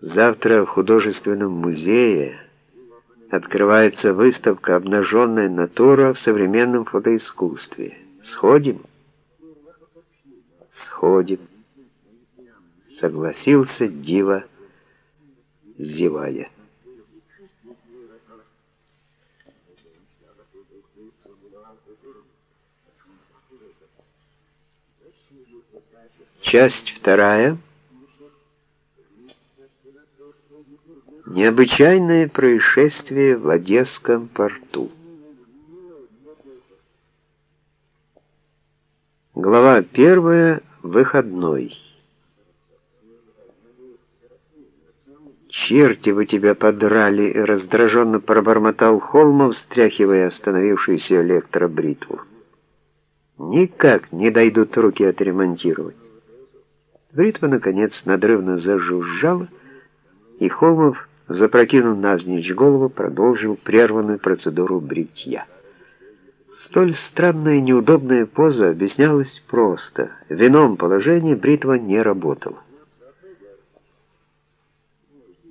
Завтра в художественном музее открывается выставка «Обнаженная натура в современном фотоискусстве». Сходим? Сходим. Согласился Дива, зевая. Часть вторая. Необычайное происшествие в Одесском порту. Глава первая. Выходной. «Черти вы тебя подрали!» — раздраженно пробормотал Холмов, встряхивая остановившуюся электробритву. «Никак не дойдут руки отремонтировать». Бритва, наконец, надрывно зажужжала, и Холмов запрокинув навзничь голову, продолжил прерванную процедуру бритья. Столь странная и неудобная поза объяснялась просто. В ином положении бритва не работала.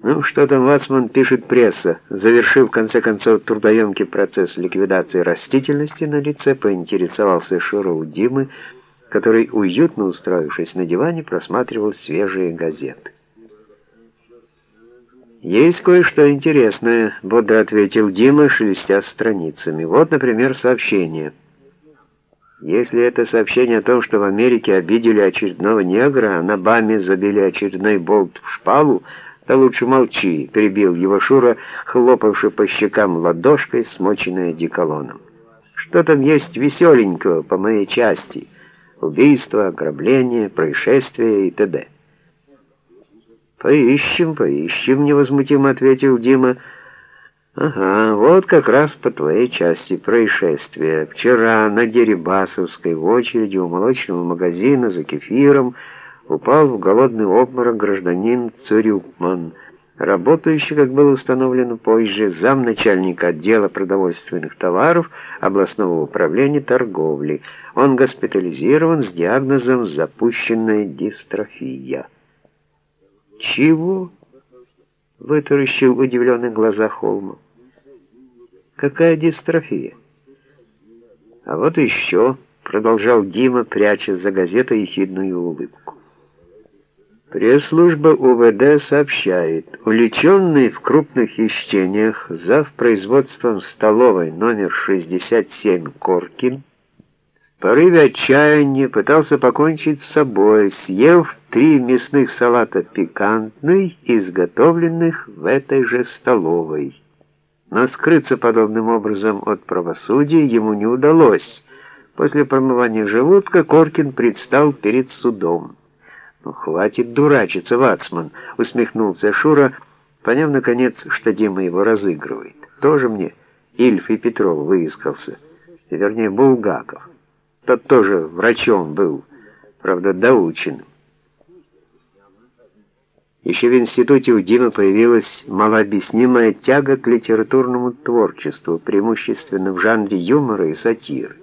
«Ну, что там, Вацман, пишет пресса?» Завершив, в конце концов, трудоемкий процесс ликвидации растительности на лице, поинтересовался Шура Димы, который, уютно устроившись на диване, просматривал свежие газеты. «Есть кое-что интересное», — бодро ответил Дима, шелестя страницами. «Вот, например, сообщение. Если это сообщение о том, что в Америке обидели очередного негра, а на Баме забили очередной болт в шпалу, то лучше молчи», — перебил его Шура, хлопавший по щекам ладошкой, смоченной одеколоном. «Что там есть веселенького по моей части? Убийство, ограбление, происшествие и т.д.» «Поищем, поищем», — невозмутимо ответил Дима. «Ага, вот как раз по твоей части происшествия. Вчера на Дерибасовской в очереди у молочного магазина за кефиром упал в голодный обморок гражданин Цурюкман, работающий, как было установлено позже, замначальника отдела продовольственных товаров областного управления торговли. Он госпитализирован с диагнозом «запущенная дистрофия». «Чего?» — вытаращил удивленные глаза Холма. «Какая дистрофия?» «А вот еще», — продолжал Дима, пряча за газетой ехидную улыбку. Пресс-служба УВД сообщает, увлеченный в крупных хищениях зав. производством столовой номер 67 Коркин в порыве отчаяния пытался покончить с собой, съев три мясных салата пикантный, изготовленных в этой же столовой. Но скрыться подобным образом от правосудия ему не удалось. После промывания желудка Коркин предстал перед судом. «Ну, хватит дурачиться, Вацман!» — усмехнулся Шура, поняв, наконец, что Дима его разыгрывает. «Тоже мне Ильф и Петров выискался, вернее, Булгаков». Тот тоже врачом был, правда, доученным. Еще в институте у Димы появилась малообъяснимая тяга к литературному творчеству, преимущественно в жанре юмора и сатиры.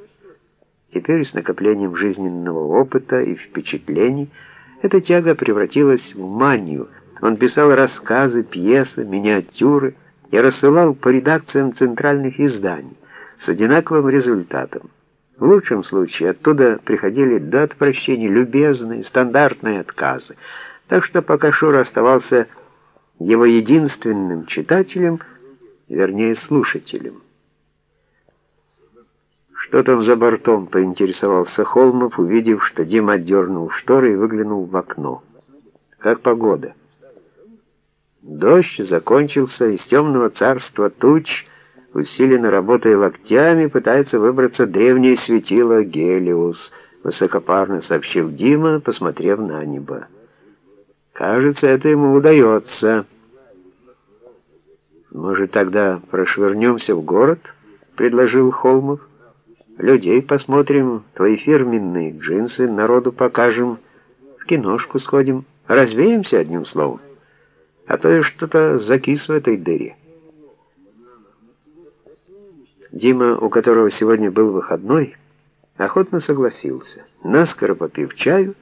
Теперь с накоплением жизненного опыта и впечатлений эта тяга превратилась в манию. Он писал рассказы, пьесы, миниатюры и рассылал по редакциям центральных изданий с одинаковым результатом. В лучшем случае оттуда приходили до отвращения любезные, стандартные отказы. Так что пока Шура оставался его единственным читателем, вернее, слушателем. «Что там за бортом?» — поинтересовался Холмов, увидев, что Дима отдернул шторы и выглянул в окно. «Как погода?» Дождь закончился, из темного царства туч — усиленно работая локтями, пытается выбраться древнее светило Гелиус, высокопарно сообщил Дима, посмотрев на небо. Кажется, это ему удается. Может, тогда прошвырнемся в город? предложил Холмов. Людей посмотрим, твои фирменные джинсы народу покажем, в киношку сходим, развеемся одним словом. А то я что-то закис в этой дыре. Дима, у которого сегодня был выходной, охотно согласился. Наскоро попив чаю,